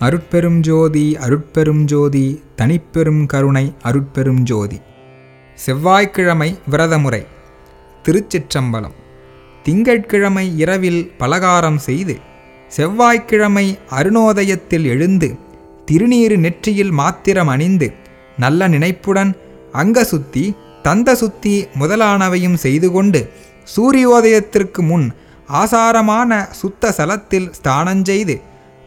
அருட்பெரும் ஜோதி அருட்பெரும் ஜோதி தனிப்பெரும் கருணை அருட்பெரும் ஜோதி. செவ்வாய்க்கிழமை விரதமுறை. திருச்சிற்றம்பலம். திங்கட்கிழமை இரவில் பலகாரம் செய்து செவ்வாய்க்கிழமை அருணோதயத்தில் எழுந்து திருநீறு நெற்றியில் மாத்திரம் அணிந்து நல்ல நினைப்புடன் அங்கசுத்தி தந்த சுத்தி முதலானவையும் செய்து கொண்டு சூரியோதயத்திற்கு முன் ஆசாரமான சுத்த சலத்தில் ஸ்தானஞ்செய்து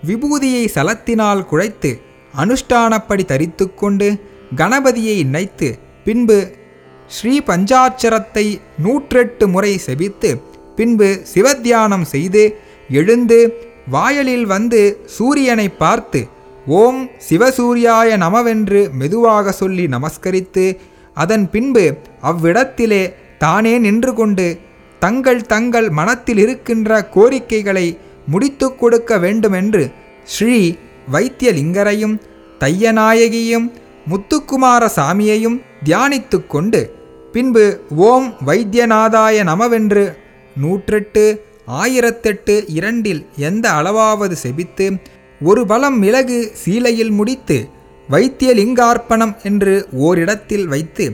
விபூதியை சலத்தினால் குழைத்து அனுஷ்டானப்படி தரித்துக்கொண்டு கணபதியை நினைத்து பின்பு ஸ்ரீ பஞ்சாட்சரத்தை நூற்றெட்டு முறை செபித்து பின்பு சிவத்தியானம் செய்து எழுந்து வாயலில் வந்து சூரியனை பார்த்து ஓம் சிவசூரியாய நமவென்று மெதுவாக சொல்லி நமஸ்கரித்து அதன் பின்பு அவ்விடத்திலே தானே நின்று கொண்டு தங்கள் தங்கள் மனத்தில் இருக்கின்ற கோரிக்கைகளை முடித்து கொடுக்க வேண்டுமென்று ஸ்ரீ வைத்தியலிங்கரையும் தையநாயகியும் முத்துக்குமார சாமியையும் தியானித்து கொண்டு பின்பு ஓம் வைத்தியநாதாய நமவென்று நூற்றெட்டு ஆயிரத்தெட்டு இரண்டில் எந்த அளவாவது செபித்து ஒரு பலம் மிளகு சீலையில் முடித்து வைத்தியலிங்கார்ப்பணம் என்று ஓரிடத்தில் வைத்து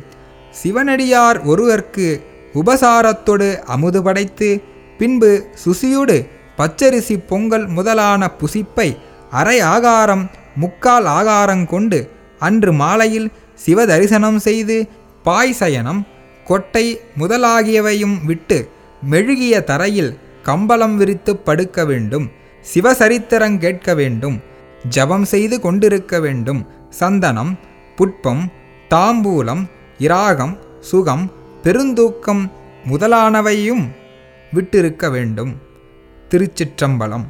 சிவனடியார் ஒருவர்க்கு உபசாரத்தொடு அமுது படைத்து பின்பு சுசியுடு பச்சரிசி பொங்கல் முதலான புசிப்பை அரை ஆகாரம் முக்கால் ஆகாரம் கொண்டு அன்று மாலையில் சிவதரிசனம் செய்து பாய்சயனம் கொட்டை முதலாகியவையும் விட்டு மெழுகிய தரையில் கம்பளம் விரித்து படுக்க வேண்டும் சிவசரித்திரம் கேட்க வேண்டும் ஜபம் செய்து கொண்டிருக்க வேண்டும் சந்தனம் புட்பம் தாம்பூலம் இராகம் சுகம் பெருந்தூக்கம் முதலானவையும் விட்டிருக்க வேண்டும். திருச்சிற்றம்பலம்.